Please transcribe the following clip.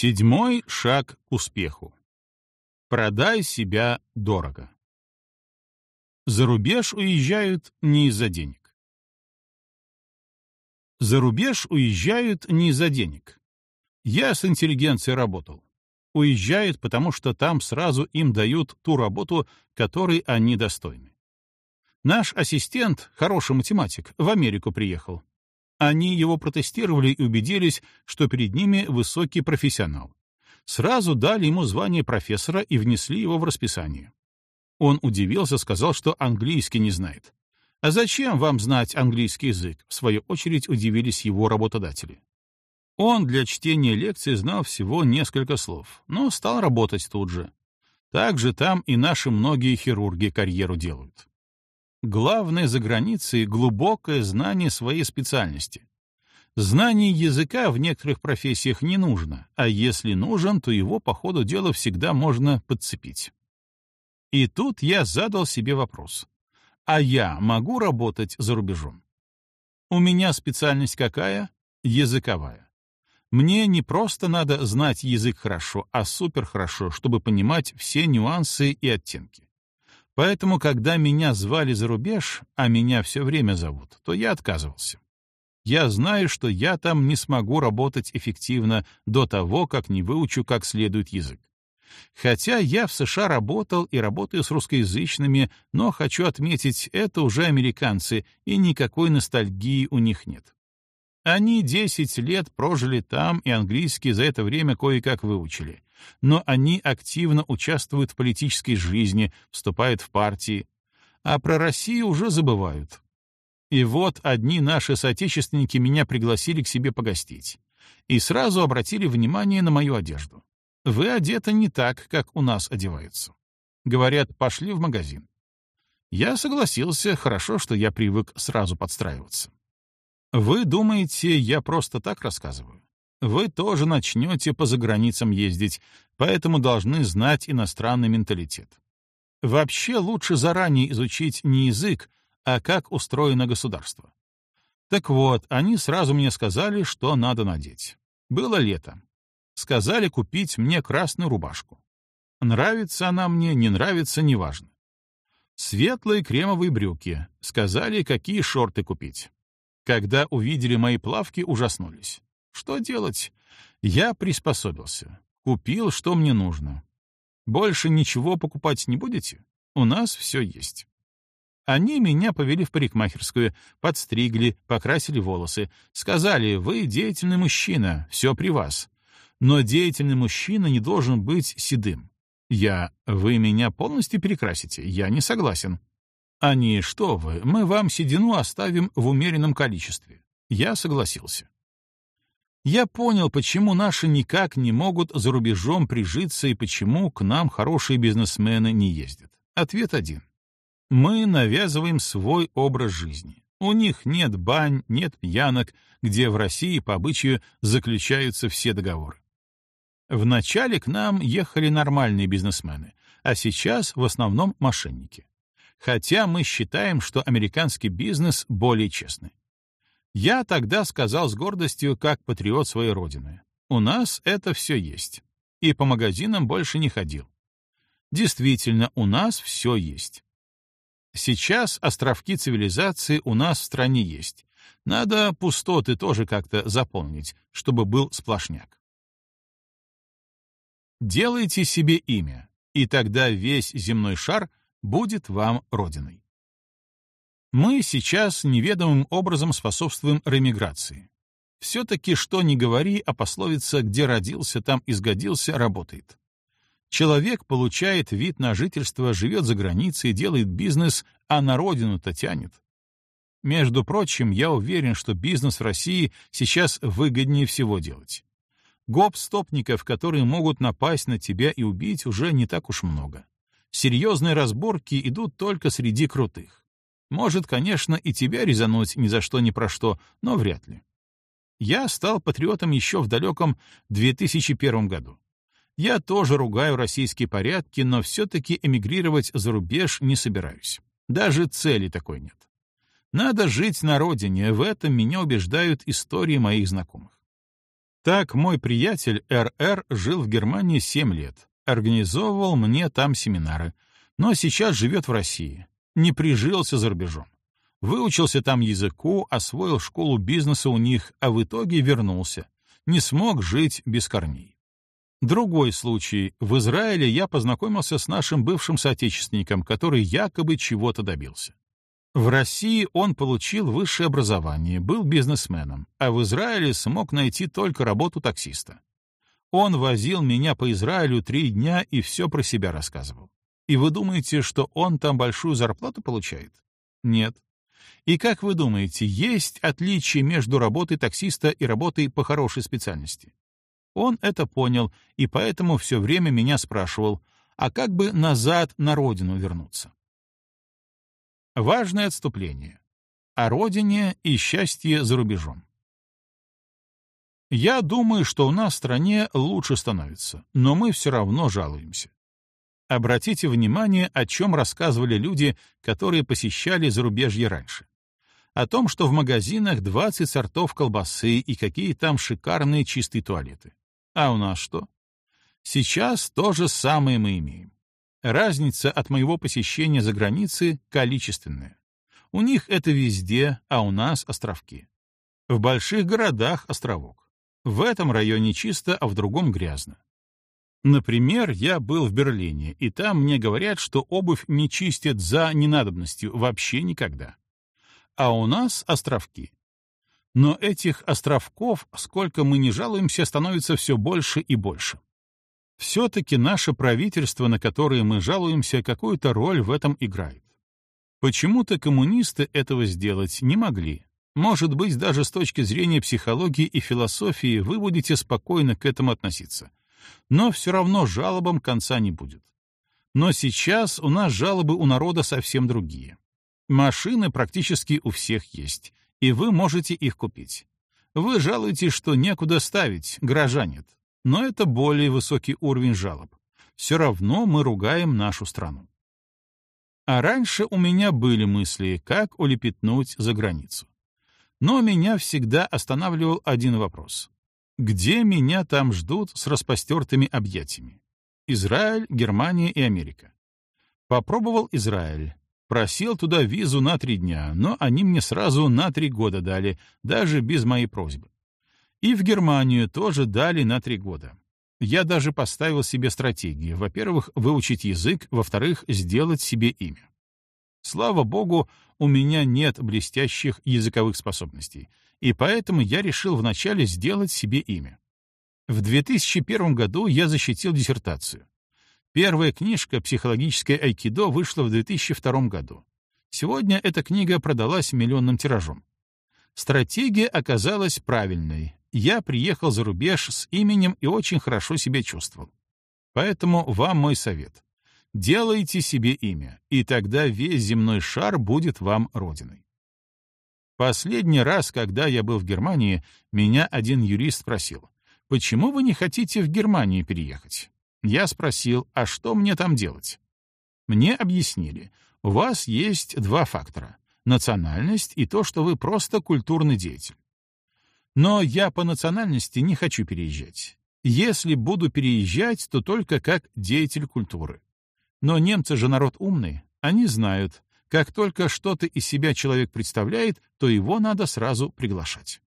Седьмой шаг к успеху. Продай себя дорого. За рубеж уезжают не из-за денег. За рубеж уезжают не из-за денег. Я с интеллигенцией работал. Уезжают, потому что там сразу им дают ту работу, которой они достойны. Наш ассистент, хороший математик, в Америку приехал. Они его протестировали и убедились, что перед ними высокий профессионал. Сразу дали ему звание профессора и внесли его в расписание. Он удивился, сказал, что английский не знает. «А зачем вам знать английский язык?» В свою очередь удивились его работодатели. Он для чтения лекций знал всего несколько слов, но стал работать тут же. Так же там и наши многие хирурги карьеру делают. Главное за границей — глубокое знание своей специальности. Знание языка в некоторых профессиях не нужно, а если нужен, то его по ходу дела всегда можно подцепить. И тут я задал себе вопрос. А я могу работать за рубежом? У меня специальность какая? Языковая. Мне не просто надо знать язык хорошо, а супер хорошо, чтобы понимать все нюансы и оттенки. Поэтому, когда меня звали за рубеж, а меня все время зовут, то я отказывался. Я знаю, что я там не смогу работать эффективно до того, как не выучу как следует язык. Хотя я в США работал и работаю с русскоязычными, но хочу отметить, это уже американцы, и никакой ностальгии у них нет. Они 10 лет прожили там и английский за это время кое-как выучили но они активно участвуют в политической жизни, вступают в партии, а про Россию уже забывают. И вот одни наши соотечественники меня пригласили к себе погостить и сразу обратили внимание на мою одежду. Вы одеты не так, как у нас одеваются. Говорят, пошли в магазин. Я согласился, хорошо, что я привык сразу подстраиваться. Вы думаете, я просто так рассказываю? вы тоже начнете по заграницам ездить, поэтому должны знать иностранный менталитет. Вообще лучше заранее изучить не язык, а как устроено государство. Так вот, они сразу мне сказали, что надо надеть. Было лето. Сказали купить мне красную рубашку. Нравится она мне, не нравится, неважно. Светлые кремовые брюки. Сказали, какие шорты купить. Когда увидели мои плавки, ужаснулись. Что делать? Я приспособился. Купил, что мне нужно. Больше ничего покупать не будете? У нас все есть. Они меня повели в парикмахерскую, подстригли, покрасили волосы. Сказали, вы деятельный мужчина, все при вас. Но деятельный мужчина не должен быть седым. Я, вы меня полностью перекрасите, я не согласен. Они, что вы, мы вам седину оставим в умеренном количестве. Я согласился. Я понял, почему наши никак не могут за рубежом прижиться и почему к нам хорошие бизнесмены не ездят. Ответ один. Мы навязываем свой образ жизни. У них нет бань, нет пьянок, где в России по обычаю заключаются все договоры. Вначале к нам ехали нормальные бизнесмены, а сейчас в основном мошенники. Хотя мы считаем, что американский бизнес более честный. Я тогда сказал с гордостью, как патриот своей родины. У нас это все есть. И по магазинам больше не ходил. Действительно, у нас все есть. Сейчас островки цивилизации у нас в стране есть. Надо пустоты тоже как-то заполнить, чтобы был сплошняк. Делайте себе имя, и тогда весь земной шар будет вам родиной. Мы сейчас неведомым образом способствуем ремиграции. Все-таки, что ни говори, а пословица «где родился, там изгодился» работает. Человек получает вид на жительство, живет за границей, делает бизнес, а на родину-то тянет. Между прочим, я уверен, что бизнес в России сейчас выгоднее всего делать. Гоп-стопников, которые могут напасть на тебя и убить, уже не так уж много. Серьезные разборки идут только среди крутых. Может, конечно, и тебя резануть ни за что ни про что, но вряд ли. Я стал патриотом еще в далеком 2001 году. Я тоже ругаю российские порядки, но все-таки эмигрировать за рубеж не собираюсь. Даже цели такой нет. Надо жить на родине, в этом меня убеждают истории моих знакомых. Так мой приятель РР жил в Германии 7 лет, организовывал мне там семинары, но сейчас живет в России, не прижился за рубежом. Выучился там языку, освоил школу бизнеса у них, а в итоге вернулся. Не смог жить без корней. Другой случай. В Израиле я познакомился с нашим бывшим соотечественником, который якобы чего-то добился. В России он получил высшее образование, был бизнесменом, а в Израиле смог найти только работу таксиста. Он возил меня по Израилю три дня и все про себя рассказывал. И вы думаете, что он там большую зарплату получает? Нет. И как вы думаете, есть отличие между работой таксиста и работой по хорошей специальности? Он это понял, и поэтому все время меня спрашивал, а как бы назад на родину вернуться? Важное отступление. О родине и счастье за рубежом. Я думаю, что у нас в стране лучше становится, но мы все равно жалуемся. Обратите внимание, о чем рассказывали люди, которые посещали зарубежье раньше о том, что в магазинах 20 сортов колбасы и какие там шикарные чистые туалеты. А у нас что? Сейчас то же самое мы имеем. Разница от моего посещения за границей количественная. У них это везде, а у нас островки. В больших городах островок. В этом районе чисто, а в другом грязно. Например, я был в Берлине, и там мне говорят, что обувь не чистят за ненадобностью вообще никогда а у нас островки. Но этих островков, сколько мы ни жалуемся, становится все больше и больше. Все-таки наше правительство, на которое мы жалуемся, какую-то роль в этом играет. Почему-то коммунисты этого сделать не могли. Может быть, даже с точки зрения психологии и философии вы будете спокойно к этому относиться. Но все равно жалобам конца не будет. Но сейчас у нас жалобы у народа совсем другие. Машины практически у всех есть, и вы можете их купить. Вы жалуетесь, что некуда ставить, гаража нет. Но это более высокий уровень жалоб. Все равно мы ругаем нашу страну. А раньше у меня были мысли, как улепетнуть за границу. Но меня всегда останавливал один вопрос. Где меня там ждут с распостертыми объятиями? Израиль, Германия и Америка. Попробовал Израиль, Просил туда визу на три дня, но они мне сразу на три года дали, даже без моей просьбы. И в Германию тоже дали на три года. Я даже поставил себе стратегию. Во-первых, выучить язык, во-вторых, сделать себе имя. Слава богу, у меня нет блестящих языковых способностей, и поэтому я решил вначале сделать себе имя. В 2001 году я защитил диссертацию. Первая книжка «Психологическое айкидо» вышла в 2002 году. Сегодня эта книга продалась миллионным тиражом. Стратегия оказалась правильной. Я приехал за рубеж с именем и очень хорошо себя чувствовал. Поэтому вам мой совет. Делайте себе имя, и тогда весь земной шар будет вам родиной. Последний раз, когда я был в Германии, меня один юрист спросил, почему вы не хотите в Германию переехать? Я спросил, а что мне там делать? Мне объяснили, у вас есть два фактора — национальность и то, что вы просто культурный деятель. Но я по национальности не хочу переезжать. Если буду переезжать, то только как деятель культуры. Но немцы же народ умный, они знают, как только что-то из себя человек представляет, то его надо сразу приглашать.